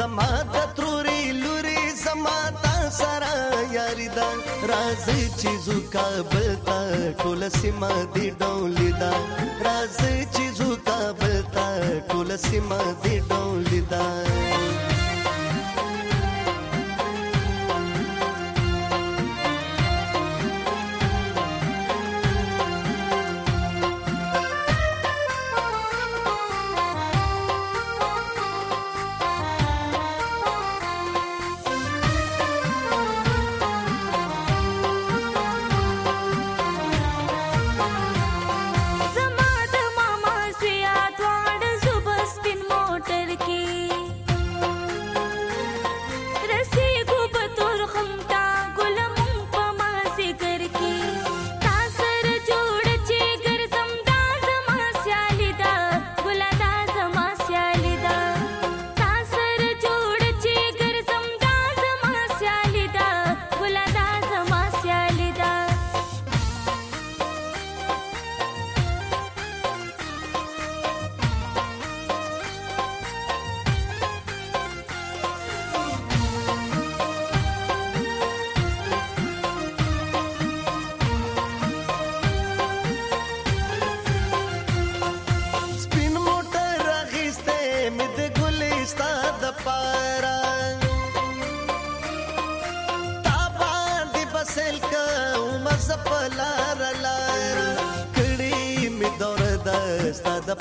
زما د تروري لوري زما تا سره یاري دا راز چې زو کابل تا ټول سیمه دی ډولې دا راز چې زو کابل تا ټول سیمه دی ډولې دا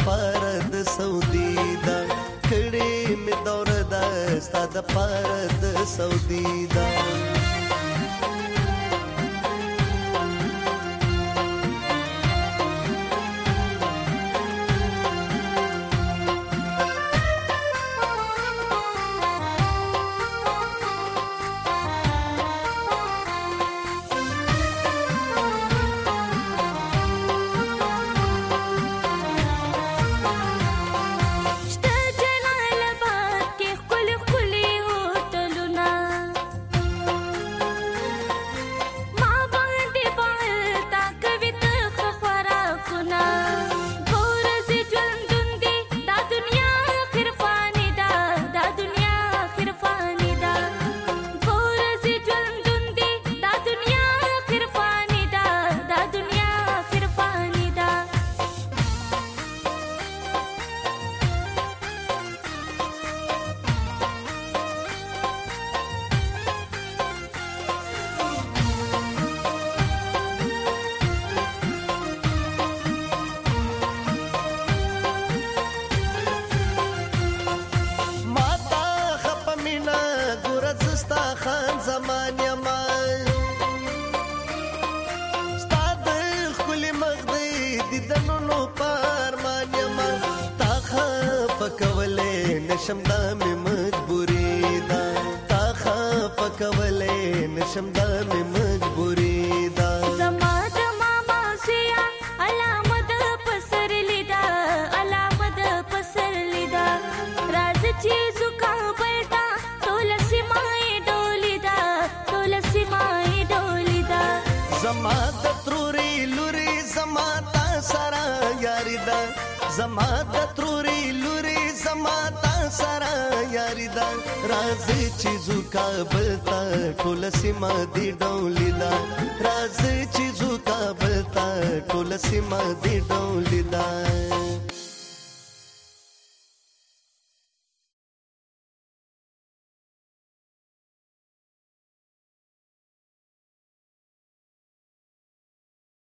پاره د سعودي دا کړې مې دور دا ستا د پاره د سعودي دا ستا خان زمان یما ستا د خپل مخ دی دیدنو نو پارمان یما تا خف کولې نشم دا مې مجبورې دا تا خف کولې نشم دا مې زما د تروري لوري زما تا سره یاري دا راځي چې زو کابل تا ټول سیمه دی ډولې دا راځي چې زو کابل تا ټول سیمه دی ډولې دا